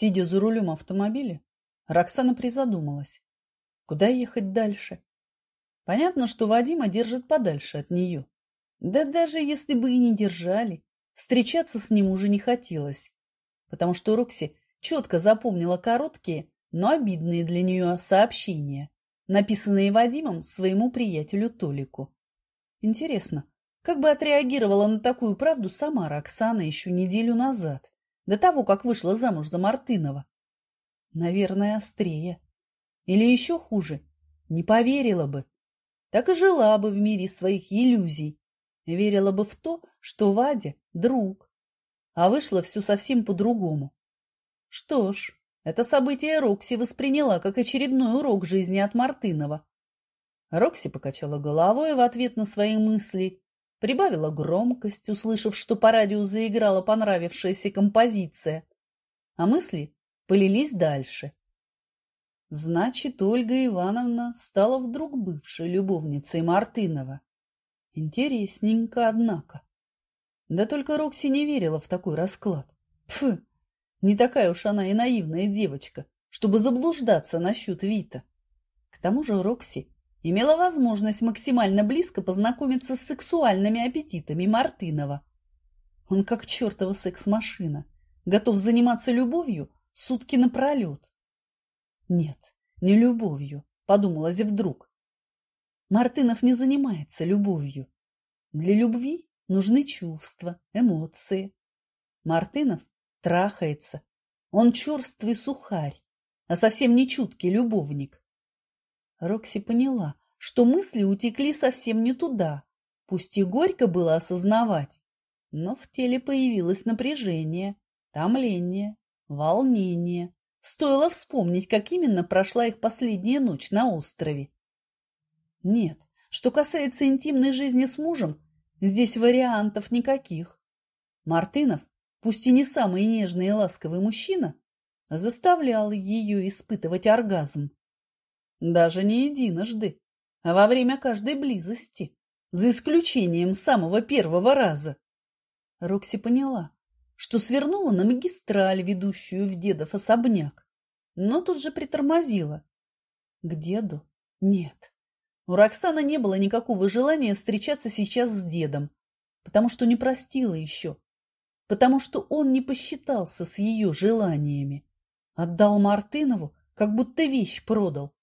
Сидя за рулем автомобиля, Роксана призадумалась. Куда ехать дальше? Понятно, что Вадима держит подальше от нее. Да даже если бы и не держали, встречаться с ним уже не хотелось, потому что Рокси четко запомнила короткие, но обидные для нее сообщения, написанные Вадимом своему приятелю Толику. Интересно, как бы отреагировала на такую правду сама Роксана еще неделю назад, до того, как вышла замуж за Мартынова? Наверное, острее. Или еще хуже, не поверила бы. Так и жила бы в мире своих иллюзий. Верила бы в то, что Вадя – друг. А вышло все совсем по-другому. Что ж, это событие Рокси восприняла как очередной урок жизни от Мартынова. Рокси покачала головой в ответ на свои мысли, прибавила громкость, услышав, что по радио заиграла понравившаяся композиция, а мысли полились дальше. Значит, Ольга Ивановна стала вдруг бывшей любовницей Мартынова. Интересненько, однако. Да только Рокси не верила в такой расклад. Фу, не такая уж она и наивная девочка, чтобы заблуждаться насчет Вита. К тому же Рокси имела возможность максимально близко познакомиться с сексуальными аппетитами Мартынова. Он как чертова секс-машина, готов заниматься любовью сутки напролет. Нет, не любовью, подумалась вдруг. Мартынов не занимается любовью. Для любви нужны чувства, эмоции. Мартынов трахается. Он черствый сухарь, а совсем не чуткий любовник. Рокси поняла, что мысли утекли совсем не туда. Пусть и горько было осознавать, но в теле появилось напряжение, томление, волнение. Стоило вспомнить, как именно прошла их последняя ночь на острове. Нет, что касается интимной жизни с мужем, здесь вариантов никаких. Мартынов, пусть и не самый нежный и ласковый мужчина, заставлял ее испытывать оргазм. Даже не единожды, а во время каждой близости, за исключением самого первого раза. Рокси поняла, что свернула на магистраль, ведущую в дедов особняк, но тут же притормозила. К деду? Нет. У Роксаны не было никакого желания встречаться сейчас с дедом, потому что не простила еще, потому что он не посчитался с ее желаниями. Отдал Мартынову, как будто вещь продал,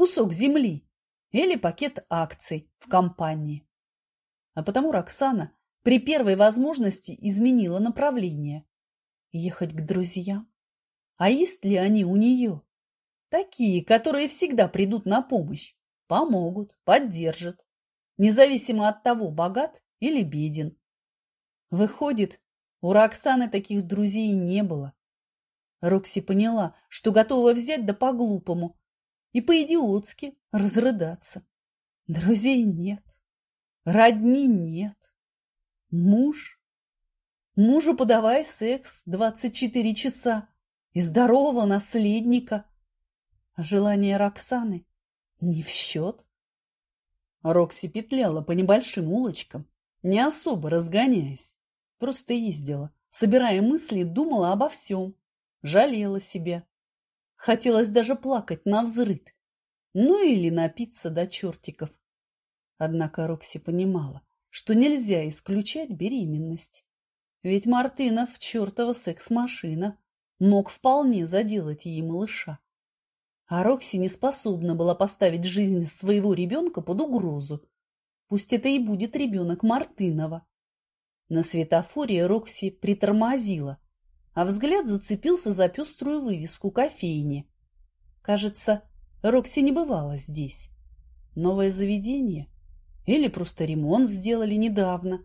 кусок земли или пакет акций в компании. А потому Роксана при первой возможности изменила направление. Ехать к друзьям? А есть ли они у нее? Такие, которые всегда придут на помощь, помогут, поддержат, независимо от того, богат или беден. Выходит, у Роксаны таких друзей не было. Рокси поняла, что готова взять да по-глупому и по-идиотски разрыдаться. Друзей нет, родни нет. Муж? Мужу подавай секс 24 часа и здорового наследника. А желание Роксаны не в счет. Рокси петляла по небольшим улочкам, не особо разгоняясь. Просто ездила, собирая мысли, думала обо всем, жалела себя. Хотелось даже плакать на взрыд, ну или напиться до чертиков. Однако Рокси понимала, что нельзя исключать беременность. Ведь Мартынов, чертова секс-машина, мог вполне заделать ей малыша. А Рокси не способна была поставить жизнь своего ребенка под угрозу. Пусть это и будет ребенок Мартынова. На светофоре Рокси притормозила, а взгляд зацепился за пеструю вывеску кофейни. Кажется, Рокси не бывала здесь. Новое заведение – или просто ремонт сделали недавно.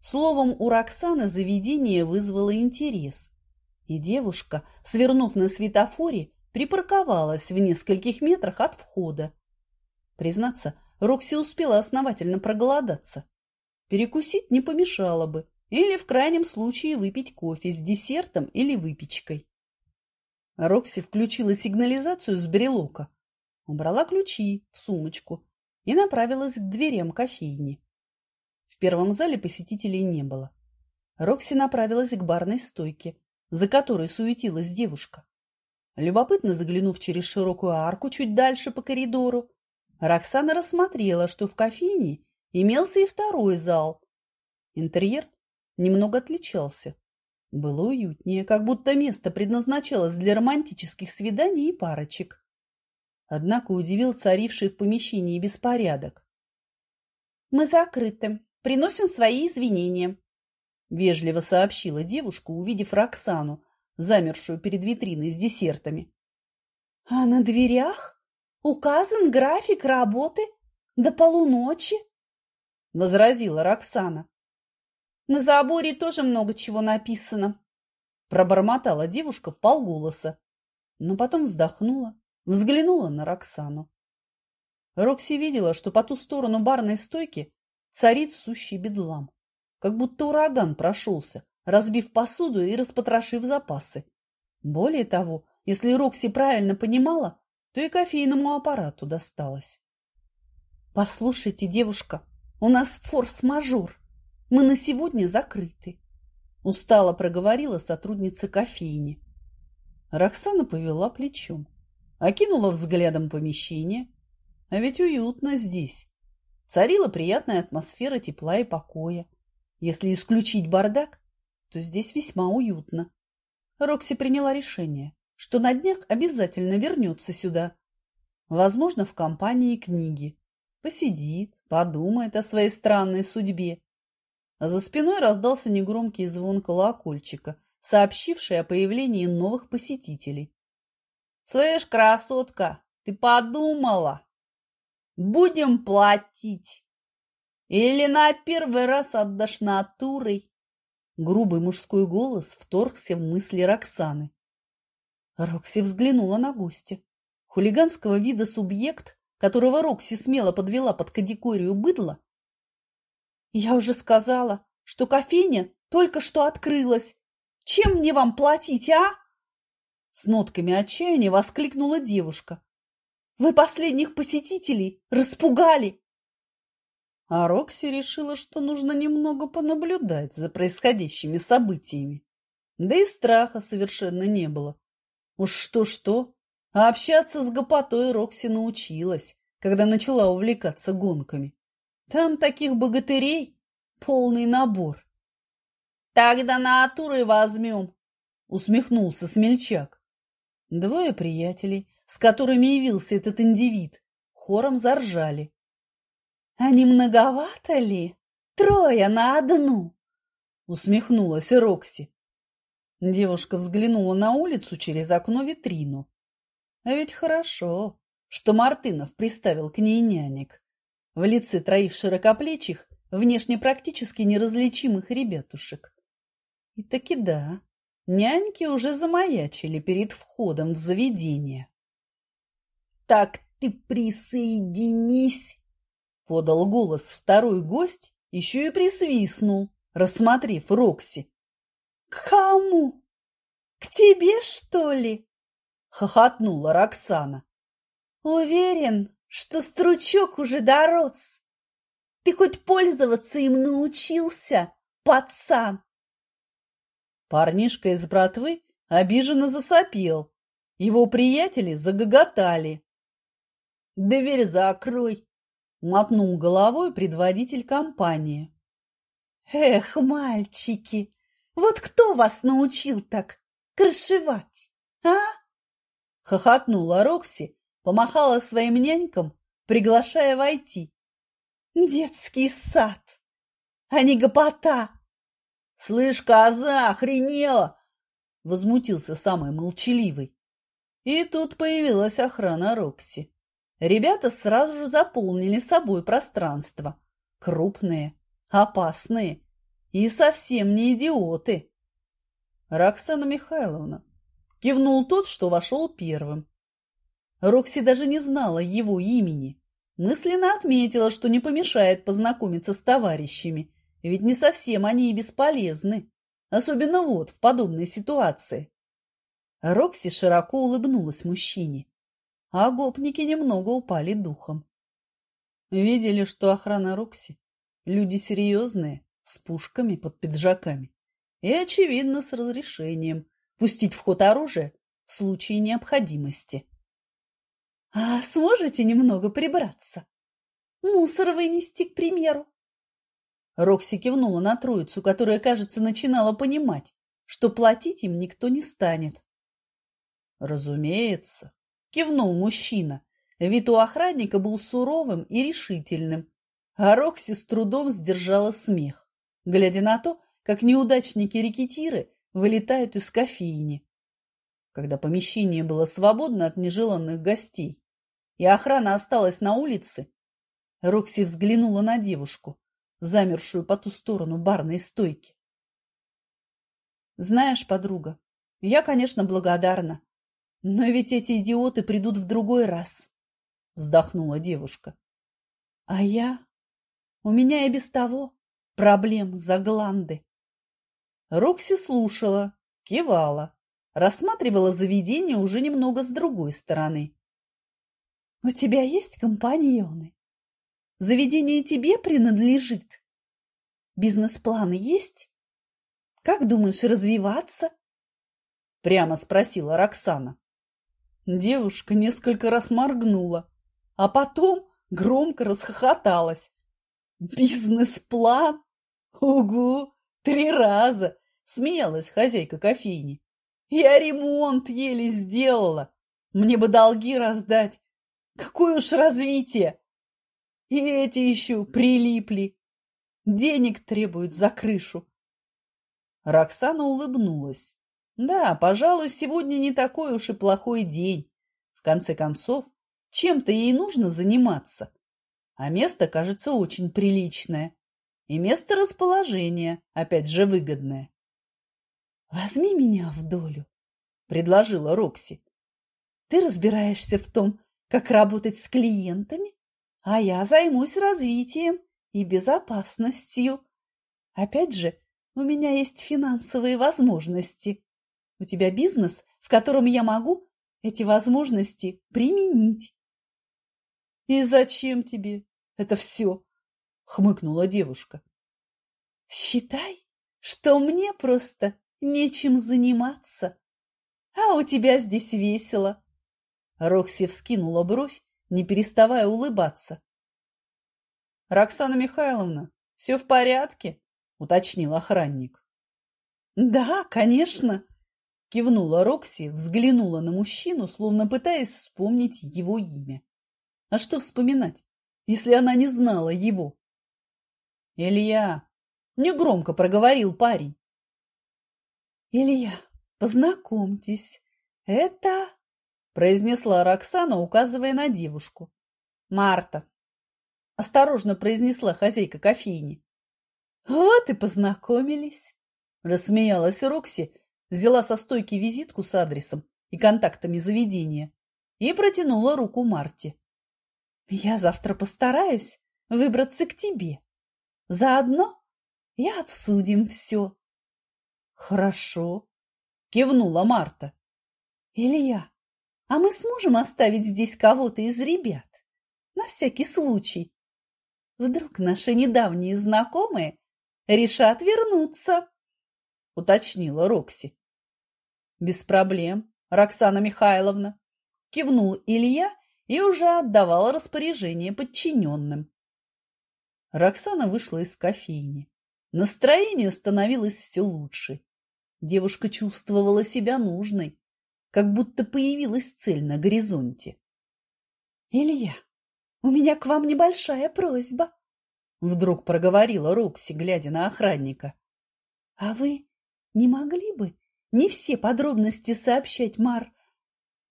Словом, у Роксаны заведение вызвало интерес. И девушка, свернув на светофоре, припарковалась в нескольких метрах от входа. Признаться, Рокси успела основательно проголодаться. Перекусить не помешало бы, или в крайнем случае выпить кофе с десертом или выпечкой. Рокси включила сигнализацию с брелока, убрала ключи в сумочку и направилась к дверям кофейни. В первом зале посетителей не было. Рокси направилась к барной стойке, за которой суетилась девушка. Любопытно заглянув через широкую арку чуть дальше по коридору, Роксана рассмотрела, что в кофейне имелся и второй зал. Интерьер немного отличался. Было уютнее, как будто место предназначалось для романтических свиданий и парочек. Однако удивил царивший в помещении беспорядок. «Мы закрыты. Приносим свои извинения», – вежливо сообщила девушка, увидев Роксану, замершую перед витриной с десертами. «А на дверях указан график работы до полуночи», – возразила Роксана. «На заборе тоже много чего написано», – пробормотала девушка в полголоса, но потом вздохнула, взглянула на Роксану. Рокси видела, что по ту сторону барной стойки царит сущий бедлам, как будто ураган прошелся, разбив посуду и распотрошив запасы. Более того, если Рокси правильно понимала, то и кофейному аппарату досталось. «Послушайте, девушка, у нас форс-мажор. Мы на сегодня закрыты», – устало проговорила сотрудница кофейни. Роксана повела плечом, окинула взглядом помещение. А ведь уютно здесь. Царила приятная атмосфера тепла и покоя. Если исключить бардак, то здесь весьма уютно. Рокси приняла решение, что на днях обязательно вернется сюда. Возможно, в компании книги. Посидит, подумает о своей странной судьбе. А за спиной раздался негромкий звон колокольчика, сообщивший о появлении новых посетителей. «Слышь, красотка, ты подумала? Будем платить? Или на первый раз отдашь натурой?» Грубый мужской голос вторгся в мысли Роксаны. Рокси взглянула на гостя. Хулиганского вида субъект, которого Рокси смело подвела под категорию быдла. «Я уже сказала, что кофейня только что открылась. Чем мне вам платить, а?» С нотками отчаяния воскликнула девушка. «Вы последних посетителей распугали!» А Рокси решила, что нужно немного понаблюдать за происходящими событиями. Да и страха совершенно не было. Уж что-что, а общаться с гопотой Рокси научилась, когда начала увлекаться гонками. Там таких богатырей полный набор. «Тогда натурой возьмем», — усмехнулся смельчак. Двое приятелей, с которыми явился этот индивид, хором заржали. Не многовато ли? Трое на одну!» Усмехнулась Рокси. Девушка взглянула на улицу через окно витрину. А ведь хорошо, что Мартынов приставил к ней нянек. В лице троих широкоплечих, внешне практически неразличимых ребятушек. И таки да, няньки уже замаячили перед входом в заведение. «Так ты присоединись!» подал голос второй гость, еще и присвистнул, рассмотрев Рокси. «К кому? К тебе, что ли?» — хохотнула Роксана. «Уверен, что стручок уже дорос. Ты хоть пользоваться им научился, пацан?» Парнишка из братвы обиженно засопел. Его приятели загоготали. «Дверь закрой!» Мотнул головой предводитель компании. Эх, мальчики, вот кто вас научил так крышевать, а? Хохотнула Рокси, помахала своим нянькам, приглашая войти. Детский сад, а не гопота. Слышь, коза, охренела! Возмутился самый молчаливый. И тут появилась охрана Рокси. Ребята сразу же заполнили собой пространство. Крупные, опасные и совсем не идиоты. Роксана Михайловна кивнул тот, что вошел первым. Рокси даже не знала его имени. Мысленно отметила, что не помешает познакомиться с товарищами, ведь не совсем они и бесполезны, особенно вот в подобной ситуации. Рокси широко улыбнулась мужчине а гопники немного упали духом. Видели, что охрана Рокси – люди серьезные, с пушками под пиджаками и, очевидно, с разрешением, пустить в ход оружие в случае необходимости. А сможете немного прибраться? Мусор вынести, к примеру? Рокси кивнула на троицу, которая, кажется, начинала понимать, что платить им никто не станет. Разумеется, кивнул мужчина. Вид у охранника был суровым и решительным, а Рокси с трудом сдержала смех, глядя на то, как неудачники-рекетиры вылетают из кофейни. Когда помещение было свободно от нежеланных гостей, и охрана осталась на улице, Рокси взглянула на девушку, замершую по ту сторону барной стойки. «Знаешь, подруга, я, конечно, благодарна, но ведь эти идиоты придут в другой раз», — вздохнула девушка. «А я? У меня и без того проблем за гланды». Рокси слушала, кивала, рассматривала заведение уже немного с другой стороны. «У тебя есть компаньоны?» Заведение тебе принадлежит? Бизнес-план есть? Как думаешь развиваться? Прямо спросила Роксана. Девушка несколько раз моргнула, а потом громко расхохоталась. Бизнес-план? Угу, три раза! Смеялась хозяйка кофейни. Я ремонт еле сделала. Мне бы долги раздать. Какое уж развитие! И эти еще прилипли. Денег требуют за крышу. Роксана улыбнулась. Да, пожалуй, сегодня не такой уж и плохой день. В конце концов, чем-то ей нужно заниматься. А место, кажется, очень приличное. И место расположения, опять же, выгодное. «Возьми меня в долю», — предложила Рокси. «Ты разбираешься в том, как работать с клиентами а я займусь развитием и безопасностью. Опять же, у меня есть финансовые возможности. У тебя бизнес, в котором я могу эти возможности применить. — И зачем тебе это все? — хмыкнула девушка. — Считай, что мне просто нечем заниматься. А у тебя здесь весело. Рокси вскинула бровь не переставая улыбаться. «Роксана Михайловна, все в порядке?» – уточнил охранник. «Да, конечно!» – кивнула Рокси, взглянула на мужчину, словно пытаясь вспомнить его имя. А что вспоминать, если она не знала его? «Илья!» – негромко проговорил парень. «Илья, познакомьтесь, это произнесла Роксана, указывая на девушку. Марта. Осторожно произнесла хозяйка кофейни. Вот и познакомились. Рассмеялась Рокси, взяла со стойки визитку с адресом и контактами заведения и протянула руку Марте. Я завтра постараюсь выбраться к тебе. Заодно и обсудим все. Хорошо, кивнула Марта. Илья, а мы сможем оставить здесь кого-то из ребят? На всякий случай. Вдруг наши недавние знакомые решат вернуться, уточнила Рокси. Без проблем, Роксана Михайловна, кивнул Илья и уже отдавал распоряжение подчиненным. Роксана вышла из кофейни. Настроение становилось все лучше. Девушка чувствовала себя нужной как будто появилась цель на горизонте. «Илья, у меня к вам небольшая просьба», — вдруг проговорила Рокси, глядя на охранника. «А вы не могли бы не все подробности сообщать Мар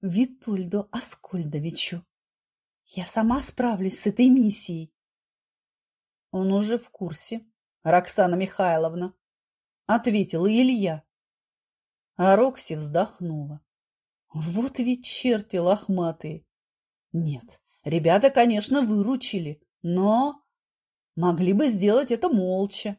Витольду Аскольдовичу? Я сама справлюсь с этой миссией». «Он уже в курсе, Роксана Михайловна», — ответила Илья. А Рокси вздохнула. Вот ведь черти лохматые. Нет, ребята, конечно, выручили, но могли бы сделать это молча.